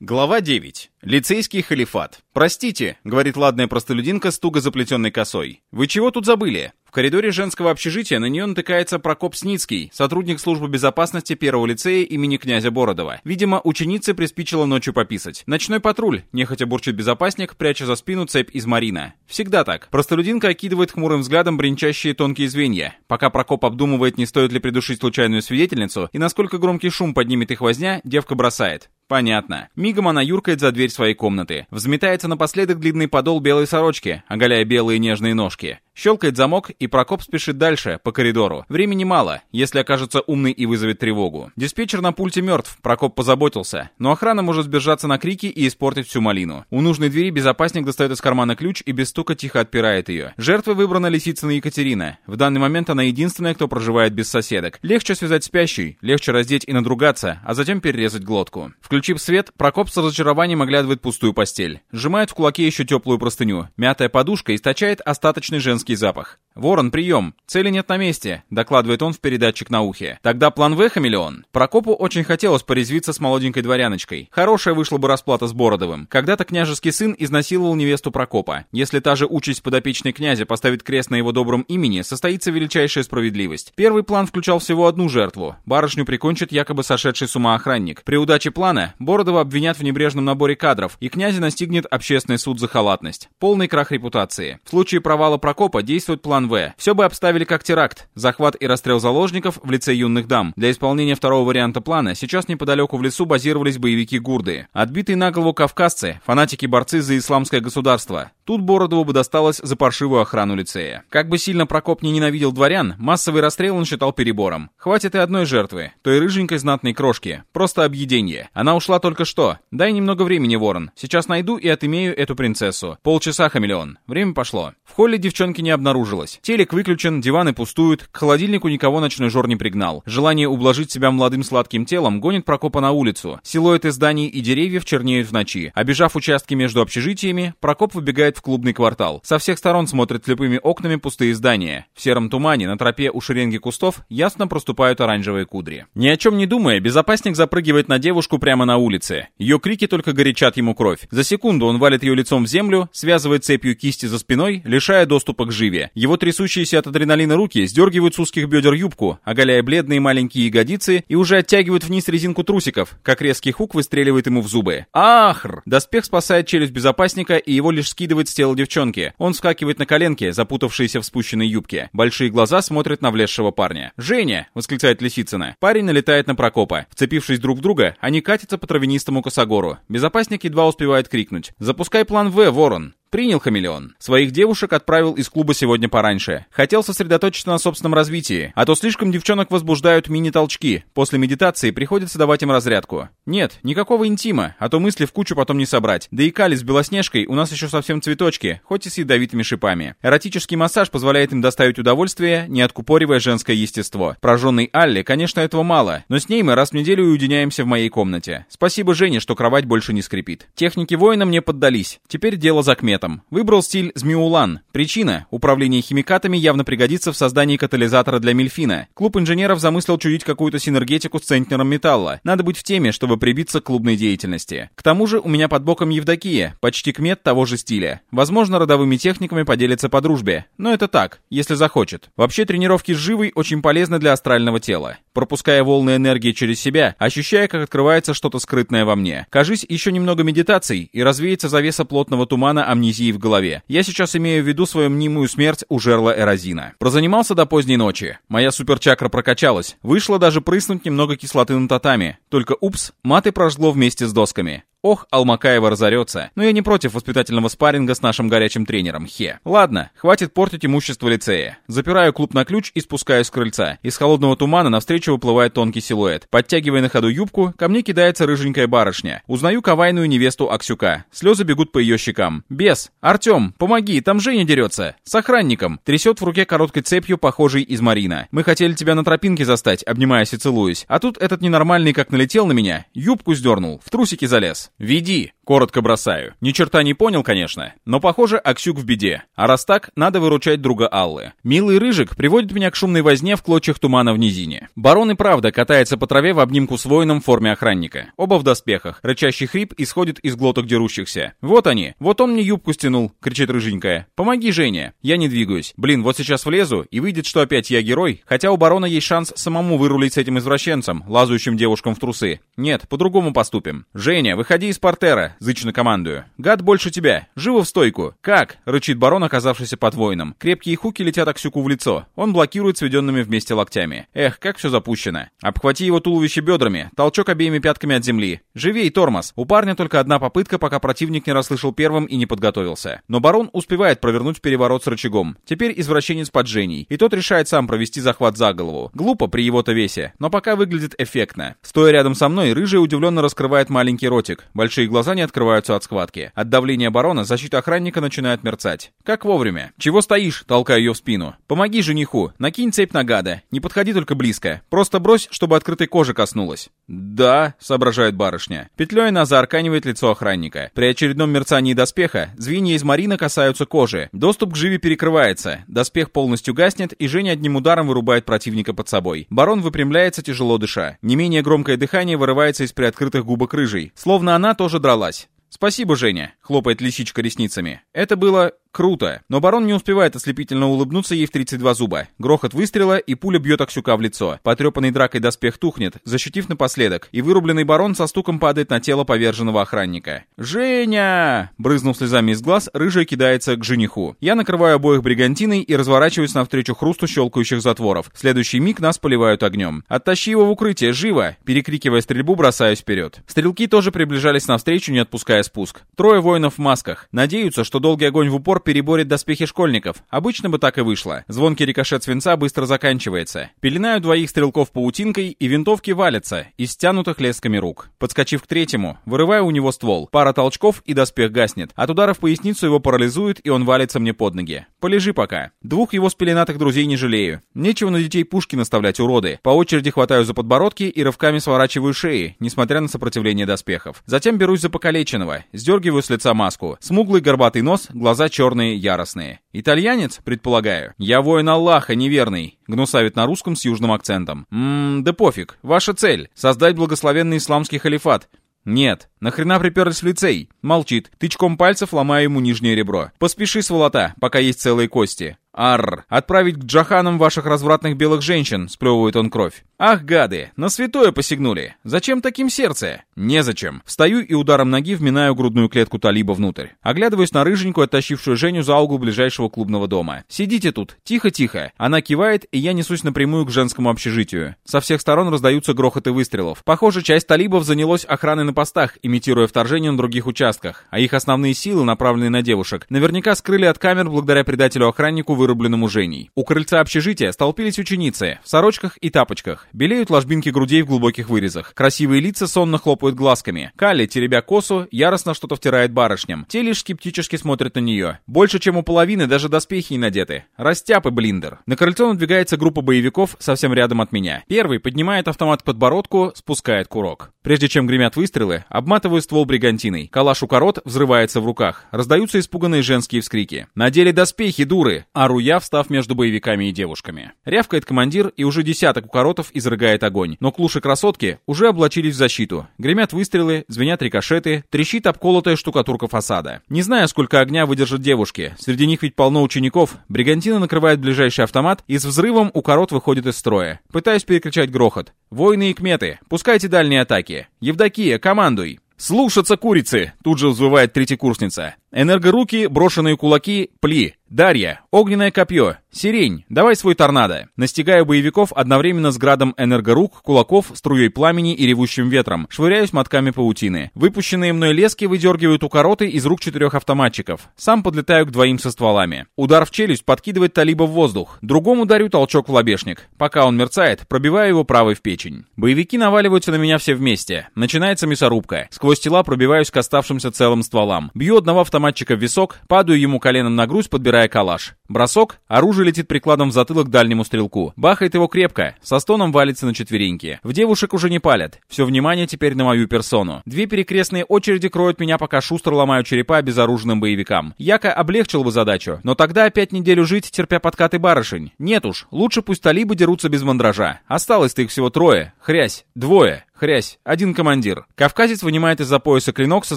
Глава 9. Лицейский халифат. «Простите», — говорит ладная простолюдинка с туго заплетенной косой. «Вы чего тут забыли?» В коридоре женского общежития на нее натыкается Прокоп Сницкий, сотрудник службы безопасности первого лицея имени князя Бородова. Видимо, ученице приспичило ночью пописать. «Ночной патруль», — нехотя бурчит безопасник, пряча за спину цепь из Марина. Всегда так. Простолюдинка окидывает хмурым взглядом бренчащие тонкие звенья. Пока Прокоп обдумывает, не стоит ли придушить случайную свидетельницу и насколько громкий шум поднимет их возня, девка бросает. Понятно. Мигом она юркает за дверь своей комнаты. Взметается напоследок длинный подол белой сорочки, оголяя белые нежные ножки. Щелкает замок, и Прокоп спешит дальше, по коридору. Времени мало, если окажется умный и вызовет тревогу. Диспетчер на пульте мертв, Прокоп позаботился. Но охрана может сбежаться на крики и испортить всю малину. У нужной двери безопасник достает из кармана ключ и без стука тихо отпирает ее. Жертвой выбрана Лисицына Екатерина. В данный момент она единственная, кто проживает без соседок. Легче связать спящий, легче раздеть и надругаться, а затем перерезать глотку. Включив свет, Прокоп с разочарованием оглядывает пустую постель. Сжимает в кулаке еще теплую простыню. Мятая подушка источает остаточный женский резкий запах. «Ворон, прием! Цели нет на месте», — докладывает он в передатчик на ухе. «Тогда план В, хамелеон?» Прокопу очень хотелось порезвиться с молоденькой дворяночкой. Хорошая вышла бы расплата с Бородовым. Когда-то княжеский сын изнасиловал невесту Прокопа. Если та же участь подопечной князя поставит крест на его добром имени, состоится величайшая справедливость. Первый план включал всего одну жертву. Барышню прикончит якобы сошедший с ума охранник. При удаче плана Бородова обвинят в небрежном наборе кадров, и князя настигнет общественный суд за халатность. Полный крах репутации. В случае провала Прокопа действует план В. Все бы обставили как теракт. Захват и расстрел заложников в лице юных дам. Для исполнения второго варианта плана сейчас неподалеку в лесу базировались боевики Гурды. Отбитые на голову кавказцы, фанатики-борцы за исламское государство. Тут Бородову бы досталось за паршивую охрану лицея. Как бы сильно Прокоп не ненавидел дворян, массовый расстрел он считал перебором. Хватит и одной жертвы, той рыженькой знатной крошки. Просто объедение. Она ушла только что. Дай немного времени, Ворон. Сейчас найду и отымею эту принцессу. Полчаса, хамелеон. Время пошло. В холле девчонки не обнаружилось. Телек выключен, диваны пустуют, к холодильнику никого ночной жор не пригнал. Желание ублажить себя молодым сладким телом гонит Прокопа на улицу. Силуэты зданий и деревьев чернеют в ночи. Обежав участки между общежитиями, Прокоп выбегает в клубный квартал. Со всех сторон смотрят слепыми окнами пустые здания. В сером тумане на тропе у шеренги кустов ясно проступают оранжевые кудри. Ни о чем не думая, безопасник запрыгивает на девушку прямо на улице. Ее крики только горячат ему кровь. За секунду он валит ее лицом в землю, связывает цепью кисти за спиной, лишая доступа к живе. Его трясущиеся от адреналина руки сдергивают с узких бедер юбку, оголяя бледные маленькие ягодицы и уже оттягивают вниз резинку трусиков, как резкий хук выстреливает ему в зубы. Ахр! Доспех спасает челюсть безопасника и его лишь скидывает с тела девчонки. Он вскакивает на коленки, запутавшиеся в спущенной юбке. Большие глаза смотрят на влезшего парня. «Женя!» — восклицает Лисицына. Парень налетает на Прокопа. Вцепившись друг в друга, они катятся по травянистому косогору. Безопасник едва успевает крикнуть. «Запускай план В, Ворон!» Принял хамелеон. Своих девушек отправил из клуба сегодня пораньше. Хотел сосредоточиться на собственном развитии, а то слишком девчонок возбуждают мини-толчки. После медитации приходится давать им разрядку. Нет, никакого интима, а то мысли в кучу потом не собрать. Да и кали с белоснежкой у нас еще совсем цветочки, хоть и с ядовитыми шипами. Эротический массаж позволяет им доставить удовольствие, не откупоривая женское естество. Прожженной Алле, конечно, этого мало, но с ней мы раз в неделю уединяемся в моей комнате. Спасибо Жене, что кровать больше не скрипит. Техники воина мне поддались. Теперь дело за кметом предметом. Выбрал стиль Змеулан. Причина – управление химикатами явно пригодится в создании катализатора для Мельфина. Клуб инженеров замыслил чудить какую-то синергетику с центнером металла. Надо быть в теме, чтобы прибиться к клубной деятельности. К тому же у меня под боком Евдокия, почти кмет того же стиля. Возможно, родовыми техниками поделится по дружбе. Но это так, если захочет. Вообще тренировки с живой очень полезны для астрального тела. Пропуская волны энергии через себя, ощущая, как открывается что-то скрытное во мне. Кажись, еще немного медитаций, и развеется завеса плотного тумана амнезии амнезии в голове. Я сейчас имею в виду свою мнимую смерть у жерла Эрозина. Прозанимался до поздней ночи. Моя суперчакра прокачалась. Вышло даже прыснуть немного кислоты на татами. Только упс, маты прожгло вместе с досками. Ох, Алмакаева разорется. Но я не против воспитательного спарринга с нашим горячим тренером, хе. Ладно, хватит портить имущество лицея. Запираю клуб на ключ и спускаюсь с крыльца. Из холодного тумана навстречу выплывает тонкий силуэт. Подтягивая на ходу юбку, ко мне кидается рыженькая барышня. Узнаю ковайную невесту Аксюка. Слезы бегут по ее щекам. Бес! Артем, помоги, там Женя дерется. С охранником. Трясет в руке короткой цепью, похожей из Марина. Мы хотели тебя на тропинке застать, обнимаясь и целуясь. А тут этот ненормальный как налетел на меня, юбку сдернул, в трусики залез. «Веди!» Коротко бросаю. Ни черта не понял, конечно, но похоже, Аксюк в беде. А раз так, надо выручать друга Аллы. Милый Рыжик приводит меня к шумной возне в клочьях тумана в низине. Барон и правда катается по траве в обнимку с воином в форме охранника. Оба в доспехах. Рычащий хрип исходит из глоток дерущихся. Вот они. Вот он мне юбку стянул, кричит Рыженькая. Помоги, Женя. Я не двигаюсь. Блин, вот сейчас влезу, и выйдет, что опять я герой. Хотя у барона есть шанс самому вырулить с этим извращенцем, лазающим девушкам в трусы. Нет, по-другому поступим. Женя, выходи из портера, зычно командую. «Гад больше тебя! Живо в стойку!» «Как?» — рычит барон, оказавшийся под воином. Крепкие хуки летят Аксюку в лицо. Он блокирует сведенными вместе локтями. Эх, как все запущено. Обхвати его туловище бедрами, толчок обеими пятками от земли. Живей, тормоз! У парня только одна попытка, пока противник не расслышал первым и не подготовился. Но барон успевает провернуть переворот с рычагом. Теперь извращенец под Женей, и тот решает сам провести захват за голову. Глупо при его-то весе, но пока выглядит эффектно. Стоя рядом со мной, рыжий удивленно раскрывает маленький ротик. Большие глаза не открываются от схватки. От давления барона защита охранника начинает мерцать. Как вовремя. «Чего стоишь?» — толкаю ее в спину. «Помоги жениху. Накинь цепь на гада. Не подходи только близко. Просто брось, чтобы открытой кожи коснулась». «Да», — соображает барышня. Петлей она заарканивает лицо охранника. При очередном мерцании доспеха звенья из марина касаются кожи. Доступ к живи перекрывается. Доспех полностью гаснет, и Женя одним ударом вырубает противника под собой. Барон выпрямляется, тяжело дыша. Не менее громкое дыхание вырывается из приоткрытых губок рыжей. Словно она тоже дралась. «Спасибо, Женя», — хлопает лисичка ресницами. «Это было Круто. Но барон не успевает ослепительно улыбнуться ей в 32 зуба. Грохот выстрела, и пуля бьет Аксюка в лицо. Потрепанный дракой доспех тухнет, защитив напоследок, и вырубленный барон со стуком падает на тело поверженного охранника. «Женя!» Брызнув слезами из глаз, рыжая кидается к жениху. Я накрываю обоих бригантиной и разворачиваюсь навстречу хрусту щелкающих затворов. В следующий миг нас поливают огнем. «Оттащи его в укрытие, живо!» Перекрикивая стрельбу, бросаюсь вперед. Стрелки тоже приближались навстречу, не отпуская спуск. Трое воинов в масках. Надеются, что долгий огонь в упор переборет доспехи школьников. Обычно бы так и вышло. Звонкий рикошет свинца быстро заканчивается. Пеленаю двоих стрелков паутинкой, и винтовки валятся, из стянутых лесками рук. Подскочив к третьему, вырываю у него ствол. Пара толчков, и доспех гаснет. От удара в поясницу его парализует, и он валится мне под ноги. Полежи пока. Двух его спеленатых друзей не жалею. Нечего на детей пушки наставлять, уроды. По очереди хватаю за подбородки и рывками сворачиваю шеи, несмотря на сопротивление доспехов. Затем берусь за покалеченного, сдергиваю с лица маску. Смуглый горбатый нос, глаза черные черные, яростные. Итальянец, предполагаю. Я воин Аллаха, неверный. Гнусавит на русском с южным акцентом. Ммм, да пофиг. Ваша цель — создать благословенный исламский халифат. «Нет. Нахрена приперлись в лицей?» Молчит. Тычком пальцев ломаю ему нижнее ребро. «Поспеши, сволота, пока есть целые кости. Арр! Отправить к джаханам ваших развратных белых женщин!» — сплевывает он кровь. «Ах, гады! На святое посягнули! Зачем таким сердце?» «Незачем!» Встаю и ударом ноги вминаю грудную клетку талиба внутрь. Оглядываюсь на рыженькую, оттащившую Женю за угол ближайшего клубного дома. «Сидите тут! Тихо-тихо!» Она кивает, и я несусь напрямую к женскому общежитию. Со всех сторон раздаются грохоты выстрелов. Похоже, часть талибов занялась охраной на постах, имитируя вторжение на других участках. А их основные силы, направленные на девушек, наверняка скрыли от камер благодаря предателю-охраннику вы вырубленному Женей. У крыльца общежития столпились ученицы, в сорочках и тапочках. Белеют ложбинки грудей в глубоких вырезах. Красивые лица сонно хлопают глазками. Калли, теребя косу, яростно что-то втирает барышням. Те лишь скептически смотрят на нее. Больше, чем у половины, даже доспехи не надеты. Растяпы, блиндер. На крыльцо надвигается группа боевиков совсем рядом от меня. Первый поднимает автомат к подбородку, спускает курок. Прежде чем гремят выстрелы, обматываю ствол бригантиной. Калаш у корот взрывается в руках. Раздаются испуганные женские вскрики. «Надели доспехи, дуры!» Ору я, встав между боевиками и девушками. Рявкает командир, и уже десяток укоротов изрыгает огонь. Но клуши красотки уже облачились в защиту. Гремят выстрелы, звенят рикошеты, трещит обколотая штукатурка фасада. Не знаю, сколько огня выдержат девушки. Среди них ведь полно учеников. Бригантина накрывает ближайший автомат, и с взрывом укорот выходит из строя. Пытаюсь перекричать грохот. «Воины и кметы, пускайте дальние атаки! Евдокия, командуй!» «Слушаться курицы!» — тут же взвывает третьекурсница. Энергоруки, брошенные кулаки, пли. Дарья, огненное копье, сирень, давай свой торнадо. Настигаю боевиков одновременно с градом энергорук, кулаков, струей пламени и ревущим ветром. Швыряюсь мотками паутины. Выпущенные мной лески выдергивают у короты из рук четырех автоматчиков. Сам подлетаю к двоим со стволами. Удар в челюсть подкидывает талиба в воздух. Другому дарю толчок в лобешник. Пока он мерцает, пробиваю его правой в печень. Боевики наваливаются на меня все вместе. Начинается мясорубка. Сквозь тела пробиваюсь к оставшимся целым стволам. Бью одного автомата автоматчика в висок, падаю ему коленом на грудь, подбирая калаш. Бросок, оружие летит прикладом в затылок дальнему стрелку. Бахает его крепко, со стоном валится на четвереньки. В девушек уже не палят. Все внимание теперь на мою персону. Две перекрестные очереди кроют меня, пока шустро ломаю черепа безоружным боевикам. Яко облегчил бы задачу, но тогда опять неделю жить, терпя подкаты барышень. Нет уж, лучше пусть талибы дерутся без мандража. Осталось-то их всего трое. Хрясь. Двое. Хрясь, один командир. Кавказец вынимает из-за пояса клинок со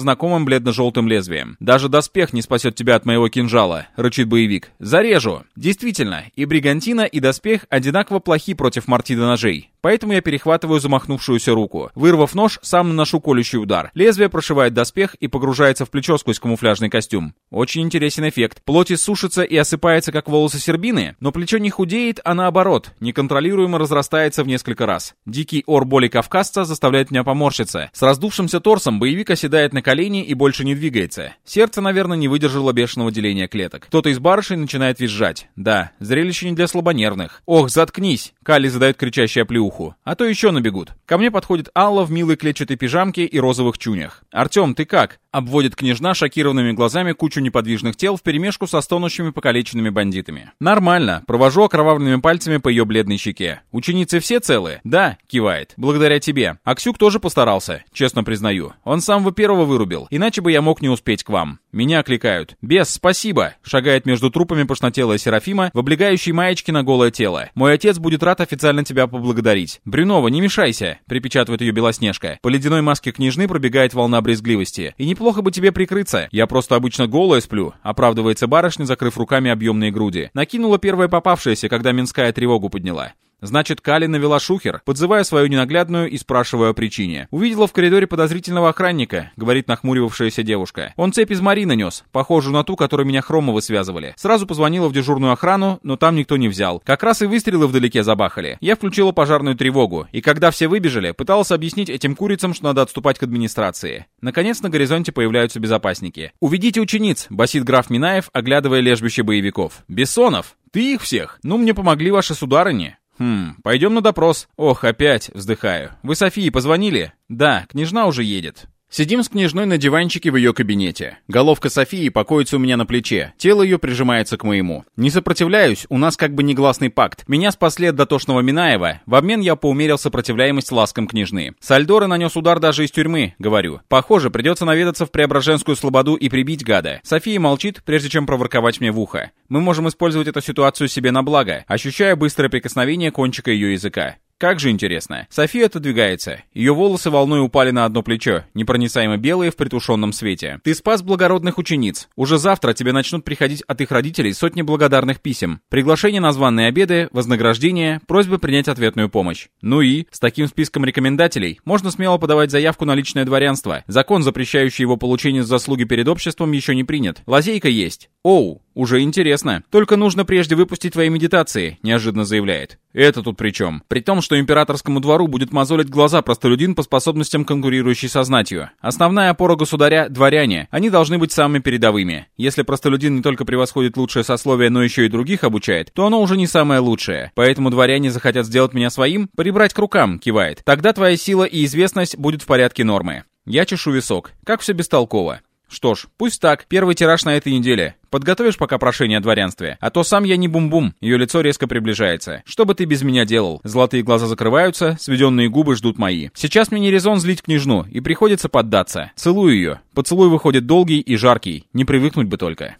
знакомым бледно-желтым лезвием. «Даже доспех не спасет тебя от моего кинжала», — рычит боевик. «Зарежу!» Действительно, и бригантина, и доспех одинаково плохи против мартида ножей. Поэтому я перехватываю замахнувшуюся руку. Вырвав нож, сам наношу колющий удар. Лезвие прошивает доспех и погружается в плечо сквозь камуфляжный костюм. Очень интересен эффект. Плоть иссушится и осыпается, как волосы сербины, но плечо не худеет, а наоборот, неконтролируемо разрастается в несколько раз. Дикий ор боли кавказца заставляет меня поморщиться. С раздувшимся торсом боевик оседает на колени и больше не двигается. Сердце, наверное, не выдержало бешеного деления клеток. Кто-то из барышей начинает визжать. Да, зрелище не для слабонервных. Ох, заткнись! Кали задает кричащий оплеуху уху. А то еще набегут. Ко мне подходит Алла в милой клетчатой пижамке и розовых чунях. «Артем, ты как?» Обводит княжна шокированными глазами кучу неподвижных тел вперемешку со стонущими покалеченными бандитами. «Нормально». Провожу окровавленными пальцами по ее бледной щеке. «Ученицы все целы?» «Да», кивает. «Благодаря тебе». Аксюк тоже постарался, честно признаю. Он самого первого вырубил, иначе бы я мог не успеть к вам. Меня окликают. «Бес, спасибо!» Шагает между трупами пошнотелая Серафима в облегающей маечке на голое тело. «Мой отец будет рад официально тебя поблагодарить». «Брюнова, не мешайся!» припечатывает ее Белоснежка. По ледяной маске княжны пробегает волна брезгливости. «И не неплохо бы тебе прикрыться. Я просто обычно голая сплю», — оправдывается барышня, закрыв руками объемные груди. Накинула первое попавшееся, когда Минская тревогу подняла. Значит, Кали навела шухер, подзывая свою ненаглядную и спрашивая о причине. Увидела в коридоре подозрительного охранника, говорит нахмуривавшаяся девушка. Он цепь из Марина нес, похожую на ту, которой меня Хромовы связывали. Сразу позвонила в дежурную охрану, но там никто не взял. Как раз и выстрелы вдалеке забахали. Я включила пожарную тревогу, и когда все выбежали, пыталась объяснить этим курицам, что надо отступать к администрации. Наконец на горизонте появляются безопасники. «Уведите учениц!» — басит граф Минаев, оглядывая лежбище боевиков. «Бессонов! Ты их всех! Ну, мне помогли ваши сударыни!» «Хм, пойдем на допрос». «Ох, опять!» — вздыхаю. «Вы Софии позвонили?» «Да, княжна уже едет». Сидим с княжной на диванчике в ее кабинете. Головка Софии покоится у меня на плече, тело ее прижимается к моему. Не сопротивляюсь, у нас как бы негласный пакт. Меня спасли от дотошного Минаева, в обмен я поумерил сопротивляемость ласкам княжны. Сальдоры нанес удар даже из тюрьмы, говорю. Похоже, придется наведаться в Преображенскую слободу и прибить гада. София молчит, прежде чем проворковать мне в ухо. Мы можем использовать эту ситуацию себе на благо, ощущая быстрое прикосновение кончика ее языка. Как же интересно. София отодвигается. Ее волосы волной упали на одно плечо, непроницаемо белые в притушенном свете. Ты спас благородных учениц. Уже завтра тебе начнут приходить от их родителей сотни благодарных писем. Приглашение на званные обеды, вознаграждение, просьбы принять ответную помощь. Ну и, с таким списком рекомендателей, можно смело подавать заявку на личное дворянство. Закон, запрещающий его получение заслуги перед обществом, еще не принят. Лазейка есть. Оу, уже интересно. Только нужно прежде выпустить твои медитации, неожиданно заявляет. Это тут при чем? При том, что императорскому двору будет мозолить глаза простолюдин по способностям конкурирующей со знатью. Основная опора государя — дворяне. Они должны быть самыми передовыми. Если простолюдин не только превосходит лучшее сословие, но еще и других обучает, то оно уже не самое лучшее. Поэтому дворяне захотят сделать меня своим, прибрать к рукам, кивает. Тогда твоя сила и известность будет в порядке нормы. Я чешу висок. Как все бестолково. Что ж, пусть так, первый тираж на этой неделе. Подготовишь пока прошение о дворянстве? А то сам я не бум-бум. Ее лицо резко приближается. Что бы ты без меня делал? Золотые глаза закрываются, сведенные губы ждут мои. Сейчас мне не резон злить княжну, и приходится поддаться. Целую ее. Поцелуй выходит долгий и жаркий. Не привыкнуть бы только.